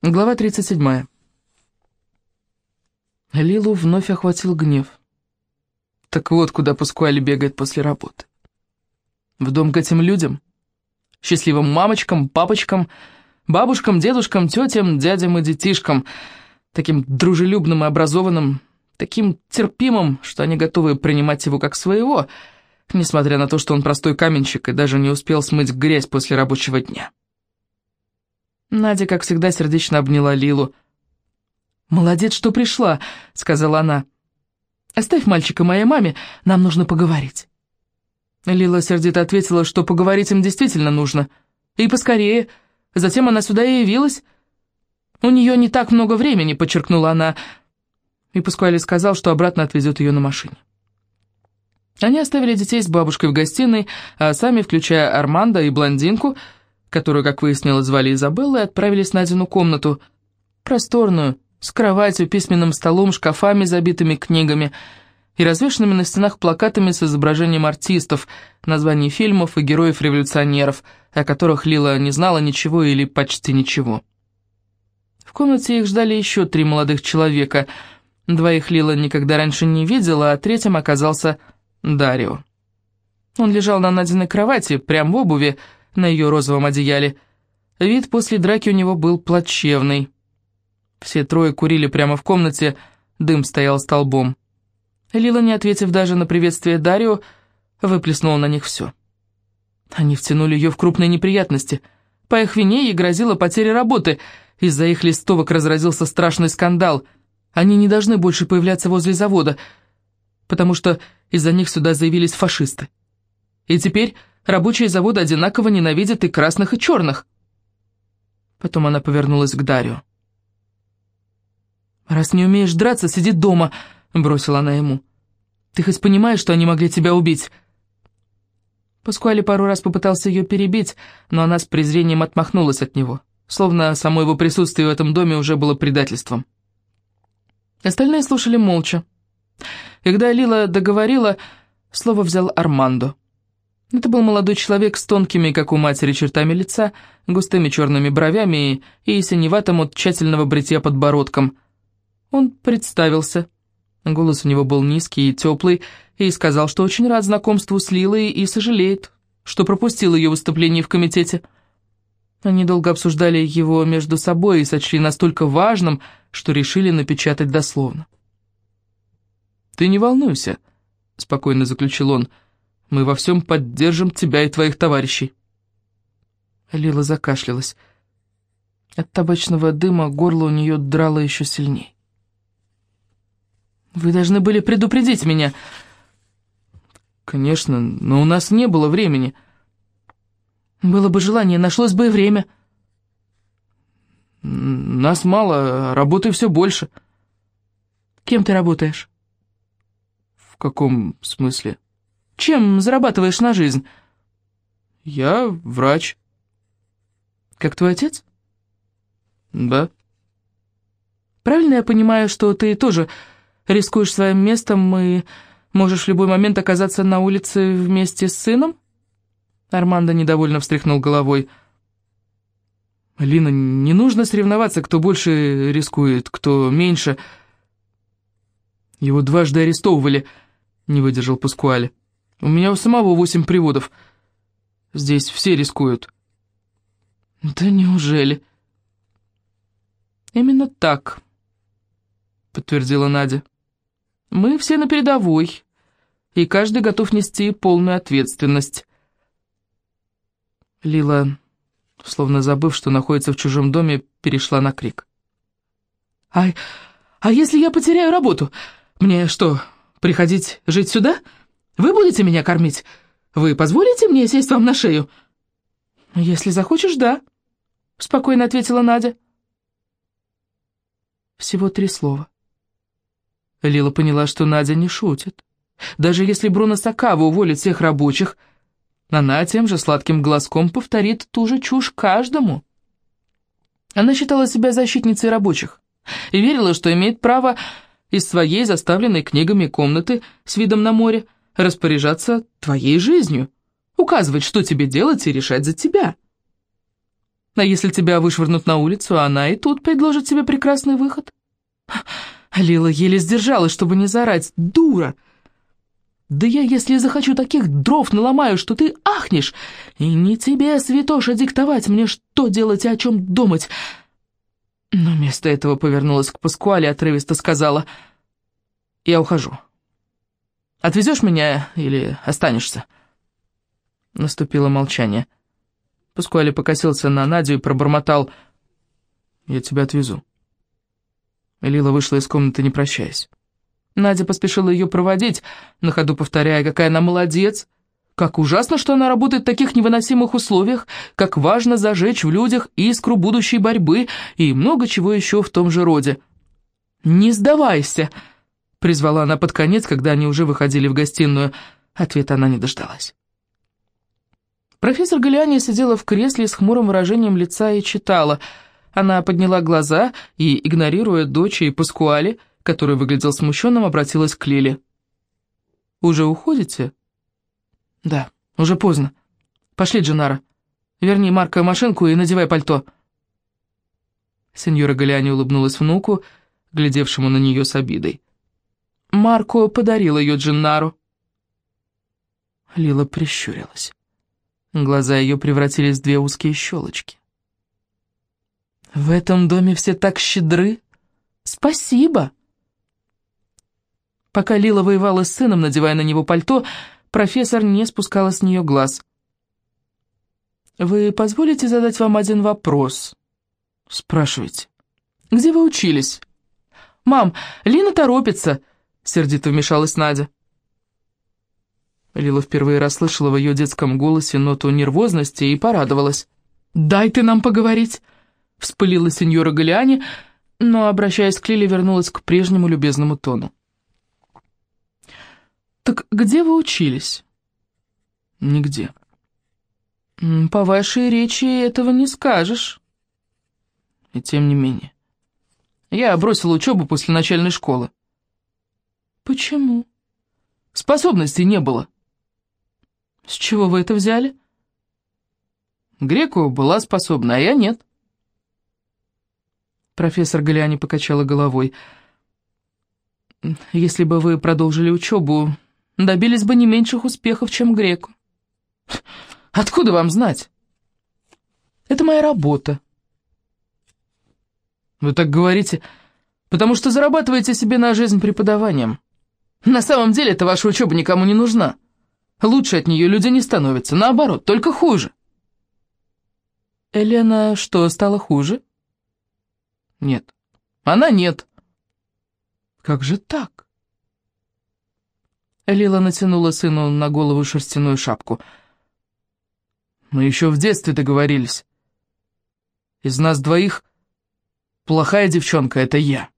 Глава 37. Лилу вновь охватил гнев. Так вот, куда Паскуали бегает после работы. В дом к этим людям, счастливым мамочкам, папочкам, бабушкам, дедушкам, тетям, дядям и детишкам, таким дружелюбным и образованным, таким терпимым, что они готовы принимать его как своего, несмотря на то, что он простой каменщик и даже не успел смыть грязь после рабочего дня. Надя, как всегда, сердечно обняла Лилу. «Молодец, что пришла», — сказала она. «Оставь мальчика моей маме, нам нужно поговорить». Лила сердито ответила, что поговорить им действительно нужно. И поскорее. Затем она сюда и явилась. «У нее не так много времени», — подчеркнула она. И Паскуали сказал, что обратно отвезет ее на машине. Они оставили детей с бабушкой в гостиной, а сами, включая Армандо и блондинку, — которую, как выяснилось, звали Изабеллой, отправились в Надину комнату. Просторную, с кроватью, письменным столом, шкафами, забитыми книгами и развешенными на стенах плакатами с изображением артистов, названий фильмов и героев-революционеров, о которых Лила не знала ничего или почти ничего. В комнате их ждали еще три молодых человека. Двоих Лила никогда раньше не видела, а третьим оказался Дарио. Он лежал на Надиной кровати, прямо в обуви, на ее розовом одеяле. Вид после драки у него был плачевный. Все трое курили прямо в комнате, дым стоял столбом. Лила, не ответив даже на приветствие Дарио, выплеснула на них все. Они втянули ее в крупные неприятности. По их вине ей грозила потеря работы. Из-за их листовок разразился страшный скандал. Они не должны больше появляться возле завода, потому что из-за них сюда заявились фашисты. И теперь Рабочие завода одинаково ненавидят и красных, и черных. Потом она повернулась к Дарью. «Раз не умеешь драться, сиди дома», — бросила она ему. «Ты хоть понимаешь, что они могли тебя убить?» Паскуали пару раз попытался ее перебить, но она с презрением отмахнулась от него, словно само его присутствие в этом доме уже было предательством. Остальные слушали молча. Когда Лила договорила, слово взял Армандо. Это был молодой человек с тонкими, как у матери, чертами лица, густыми черными бровями и синеватым от тщательного бритья подбородком. Он представился. Голос у него был низкий и теплый, и сказал, что очень рад знакомству с Лилой и сожалеет, что пропустил ее выступление в комитете. Они долго обсуждали его между собой и сочли настолько важным, что решили напечатать дословно. «Ты не волнуйся», — спокойно заключил он, — мы во всем поддержим тебя и твоих товарищей». Лила закашлялась. От табачного дыма горло у нее драло еще сильней. «Вы должны были предупредить меня». «Конечно, но у нас не было времени». «Было бы желание, нашлось бы и время». «Нас мало, работы все больше». «Кем ты работаешь?» «В каком смысле?» Чем зарабатываешь на жизнь?» «Я врач». «Как твой отец?» «Да». «Правильно я понимаю, что ты тоже рискуешь своим местом и можешь в любой момент оказаться на улице вместе с сыном?» Армандо недовольно встряхнул головой. «Лина, не нужно соревноваться, кто больше рискует, кто меньше». «Его дважды арестовывали», — не выдержал Паскуале. У меня у самого восемь приводов. Здесь все рискуют». «Да неужели?» «Именно так», — подтвердила Надя. «Мы все на передовой, и каждый готов нести полную ответственность». Лила, словно забыв, что находится в чужом доме, перешла на крик. «Ай, а если я потеряю работу? Мне что, приходить жить сюда?» Вы будете меня кормить? Вы позволите мне сесть вам на шею?» «Если захочешь, да», — спокойно ответила Надя. Всего три слова. Лила поняла, что Надя не шутит. Даже если Бруно Сакава уволит всех рабочих, она тем же сладким глазком повторит ту же чушь каждому. Она считала себя защитницей рабочих и верила, что имеет право из своей заставленной книгами комнаты с видом на море распоряжаться твоей жизнью, указывать, что тебе делать и решать за тебя. А если тебя вышвырнут на улицу, она и тут предложит тебе прекрасный выход. Лила еле сдержалась, чтобы не заорать. «Дура!» «Да я, если захочу таких дров, наломаю, что ты ахнешь! И не тебе, святоша, диктовать мне, что делать и о чем думать!» Но вместо этого повернулась к Паскуале и отрывисто сказала, «Я ухожу. Отвезешь меня или останешься?» Наступило молчание. Паскуале покосился на Надю и пробормотал, «Я тебя отвезу». Лила вышла из комнаты, не прощаясь. Надя поспешила ее проводить, на ходу повторяя, какая она молодец, как ужасно, что она работает в таких невыносимых условиях, как важно зажечь в людях искру будущей борьбы и много чего еще в том же роде. «Не сдавайся!» — призвала она под конец, когда они уже выходили в гостиную. Ответа она не дождалась. Профессор Галиани сидела в кресле с хмурым выражением лица и читала. Она подняла глаза и, игнорируя дочь и Паскуали, который выглядел смущенным, обратилась к Лиле. «Уже уходите?» «Да, уже поздно. Пошли, Дженара. Верни Марка машинку и надевай пальто». Сеньора Галиани улыбнулась внуку, глядевшему на нее с обидой. Марко подарил ее Дженнару. Лила прищурилась. Глаза ее превратились в две узкие щелочки. «В этом доме все так щедры? Спасибо!» Пока Лила воевала с сыном, надевая на него пальто, профессор не спускала с нее глаз. «Вы позволите задать вам один вопрос?» «Спрашивайте». «Где вы учились?» «Мам, Лина торопится», — сердито вмешалась Надя. Лила впервые расслышала в ее детском голосе ноту нервозности и порадовалась. «Дай ты нам поговорить!» — вспылила сеньора Галиани, но, обращаясь к Лиле, вернулась к прежнему любезному тону. «Так где вы учились?» «Нигде». «По вашей речи этого не скажешь». И тем не менее. Я бросил учебу после начальной школы. «Почему?» «Способностей не было». «С чего вы это взяли?» «Греку была способна, а я нет». Профессор Галиани покачала головой. «Если бы вы продолжили учебу, добились бы не меньших успехов, чем греку. Откуда вам знать? Это моя работа. Вы так говорите, потому что зарабатываете себе на жизнь преподаванием. На самом деле эта ваша учеба никому не нужна. Лучше от нее люди не становятся, наоборот, только хуже. Елена что, стала хуже? Нет. Она нет. Как же так? Лила натянула сыну на голову шерстяную шапку. Мы еще в детстве договорились. Из нас двоих плохая девчонка — это я.